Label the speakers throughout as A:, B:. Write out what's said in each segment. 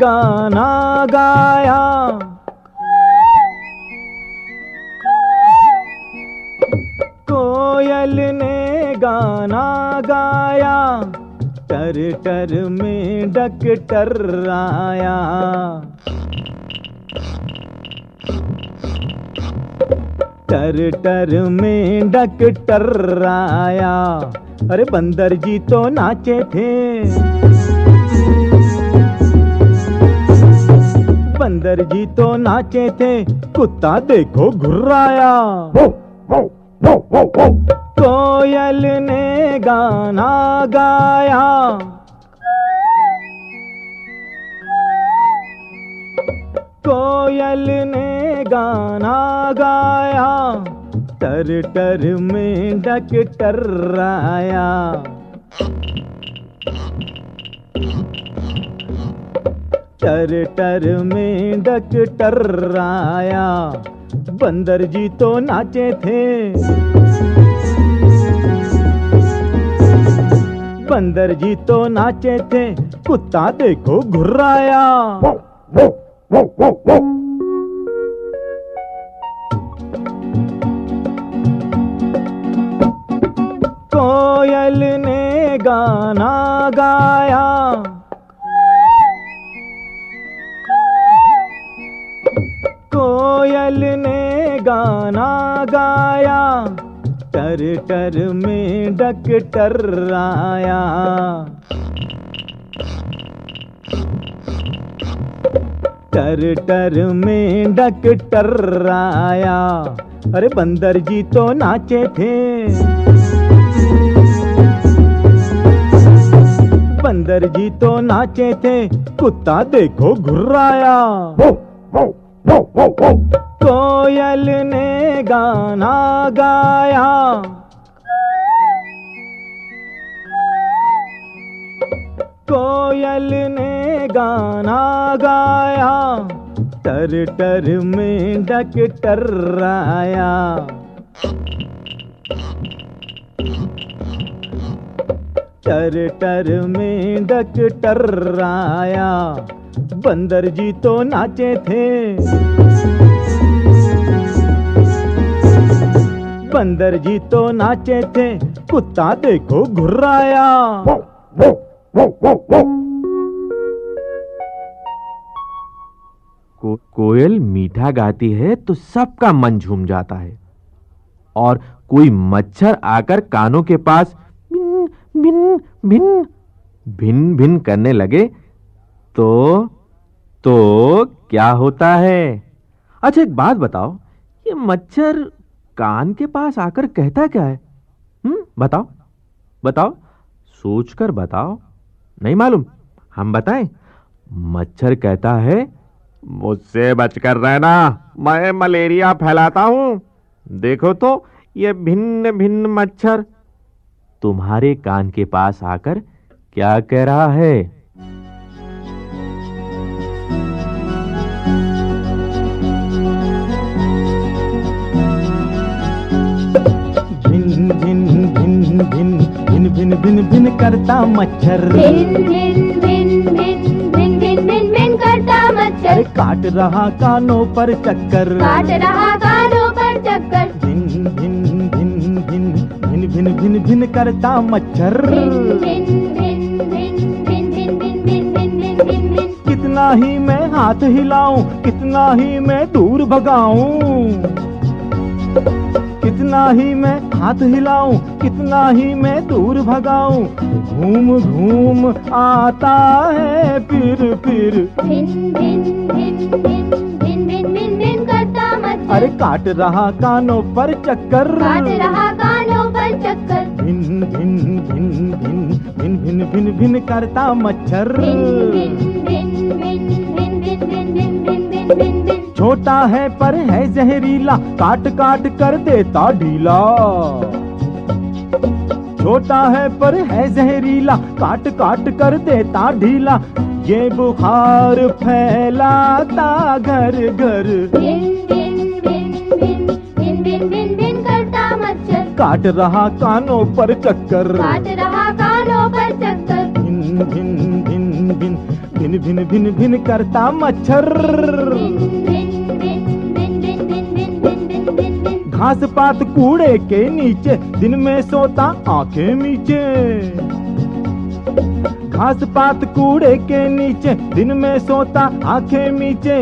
A: गाना गाया कोयल ने गाना गाया टर टर में डक टर आया टर टर में डक टर आया अरे बंदर जी तो नाचे थे बंदर जी तो नाचे थे कुत्ता देखो घुर्राया कोयल ने गाना गाया कोयल ने गाना गाया टर टर में डक टर्राया टर टर में डक टर आया बंदर जी तो नाचे थे बंदर जी तो नाचे थे कुत्ता देखो घुर्राया कोयल ने गाना गाया कोयल ने गाना गाया टर टर में डक टर्राया टर टर में डक टर्राया अरे बंदर जी तो नाचे थे बंदर जी तो नाचे थे कुत्ता देखो घुर्राया वो, वो, वो, कोयल ने गाना गाया कोयल ने गाना गाया टर टर में डक टर्राया टर टर में डक टर्राया बंदर जी तो नाचे थे बंदर जी तो नाचे थे कुत्ता देखो घुर्राया
B: को, कोयल मीठा गाती है तो सबका मन झूम जाता है और कोई मच्छर आकर कानों के पास भिन भिन भिन भिन भिन करने लगे तो तो क्या होता है अच्छा एक बात बताओ ये मच्छर कान के पास आकर कहता क्या है हम्म बताओ बताओ सोचकर बताओ नहीं मालूम हम बताएं मच्छर कहता है मुझसे बचकर रहना मैं मलेरिया फैलाता हूं देखो तो ये भिन्न भिन्न मच्छर तुम्हारे कान के पास आकर क्या कह रहा है
A: करता मच्छर मच्छर काट रहा कानों पर चक्कर काट
C: रहा कानों पर चक्कर
A: भिन भिन भिन भिन भिन भिन भिन भिन करता मच्छर कितना ही मैं हाथ हिलाऊं कितना ही मैं दूर भगाऊं कितना ही मैं हाथ हिलाऊं कितना ही मैं दूर भगाऊं घूम घूम आता है फिर फिर अरे काट रहा कानों पर चक्कर काट
C: रहा कानों पर चक्कर
A: भिन भिन भिन भिन भिन भिन भिन भिन करता मच्छर छोटा है पर है जहरीला काट काट कर देता ढीला छोटा है पर है जहरीला काट काट कर देता ढीला ये बुखार फैलाता घर घर काट रहा कानों पर चक्कर काट
D: रहा कानों पर चक्कर
A: भिन भिन भिन भिन भिन भिन भिन करता मच्छर घास पात कूड़े के नीचे दिन में सोता आंखें नीचे घास पात कूड़े के नीचे दिन में सोता आंखें नीचे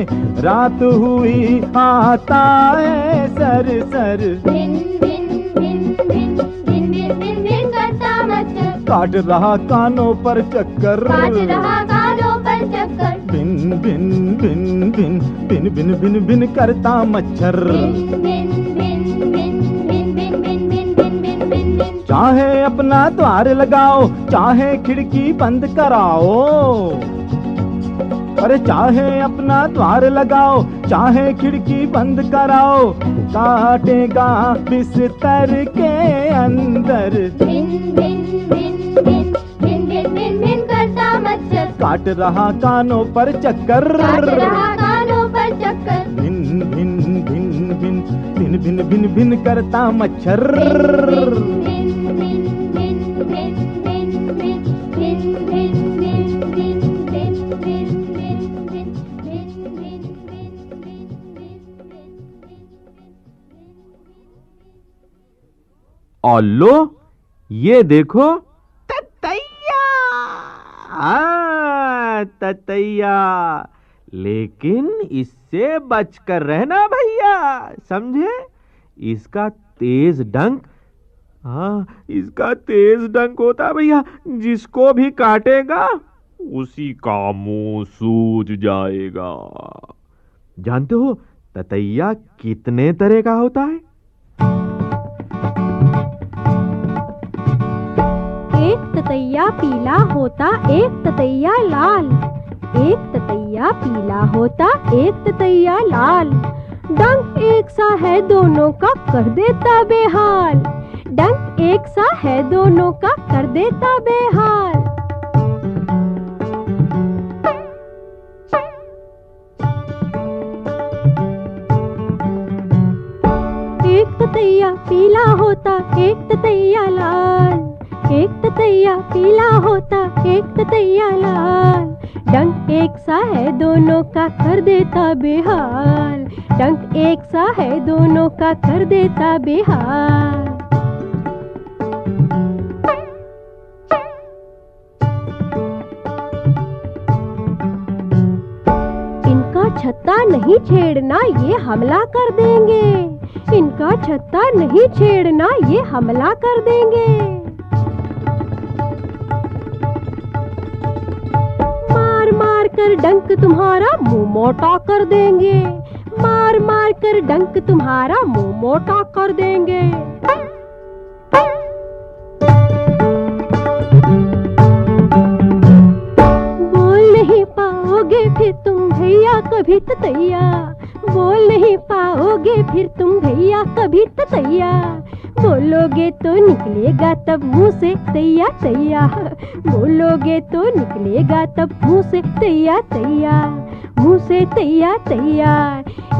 A: रात हुई आता है सर सर काट रहा कानों पर चक्कर काट रहा
D: कानों पर
C: चक्कर
A: बिन बिन बिन बिन बिन बिन बिन बिन करता मच्छर बिन बिन चाहे अपना द्वार लगाओ चाहे खिड़की बंद कराओ अरे चाहे अपना द्वार लगाओ चाहे खिड़की बंद कराओ काटेगा बिस्तर के अंदर भिन भिन भिन भिन भिन
C: भिन
D: भिन करता मच्छर
A: काट रहा कानों पर चक्कर काट रहा भिन भिन भिन भिन करता मच्छर
B: और लो ये देखो
C: ततैया
B: हाँ, ततैया लेकिन इससे बचकर रहना भैया समझे इसका तेज डंक
A: हाँ इसका तेज डंक होता भैया जिसको भी काटेगा
B: उसी का मुंह सूज जाएगा जानते हो ततैया कितने तरह का होता है
D: एक ततैया पीला होता एक ततैया लाल एक ततैया पीला होता एक ततैया लाल डंक एक सा है दोनों का कर देता बेहाल डंक एक सा है दोनों का कर देता बेहाल एक ततैया पीला होता एक ततैया लाल एक ततैया पीला होता एक ततैया लाल डंक एक सा है दोनों का कर देता बेहाल डंक एक सा है दोनों का कर देता बेहाल इनका छत्ता नहीं छेड़ना ये हमला कर देंगे इनका छत्ता नहीं छेड़ना ये हमला कर देंगे कर डंक तुम्हारा मुंह मोटा कर देंगे मार मार कर डंक तुम्हारा मुंह मोटा कर देंगे बोल नहीं पाओगे फिर तुम भैया कभी तो तैया बोल नहीं पाओगे फिर तुम भैया कभी तो तैया बोलोगे तो निकलेगा तब मुँह से तैया तैया बोलोगे तो निकलेगा तब मुँह से तैया तैया मुँह से तैया तैया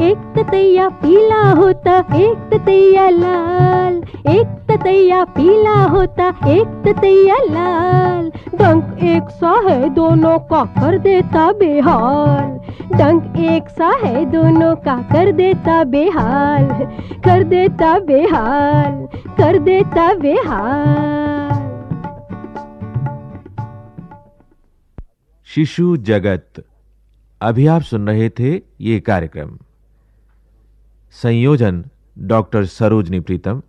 D: एक तो तैया पीला होता एक तो तैया लाल एक ततैया पीला होता एक ततैया लाल डंक एक सा है दोनों का कर देता बेहाल डंक एक सा है दोनों का कर देता बेहाल कर देता बेहाल कर देता बेहाल
B: शिशु जगत अभी आप सुन रहे थे ये कार्यक्रम संयोजन डॉक्टर सरोजनी प्रीतम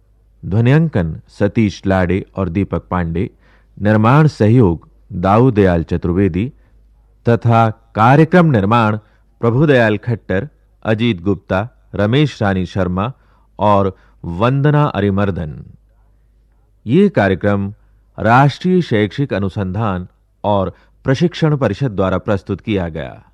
B: ध्वनियांकन सतीश लाड़े और दीपक पांडे निर्माण सहयोग दाऊ दयाल चतुर्वेदी तथा कार्यक्रम निर्माण प्रभुदयाल खट्टर अजीत गुप्ता रमेश रानी शर्मा और वंदना अरिमर्दन ये कार्यक्रम राष्ट्रीय शैक्षिक अनुसंधान और प्रशिक्षण परिषद द्वारा प्रस्तुत किया गया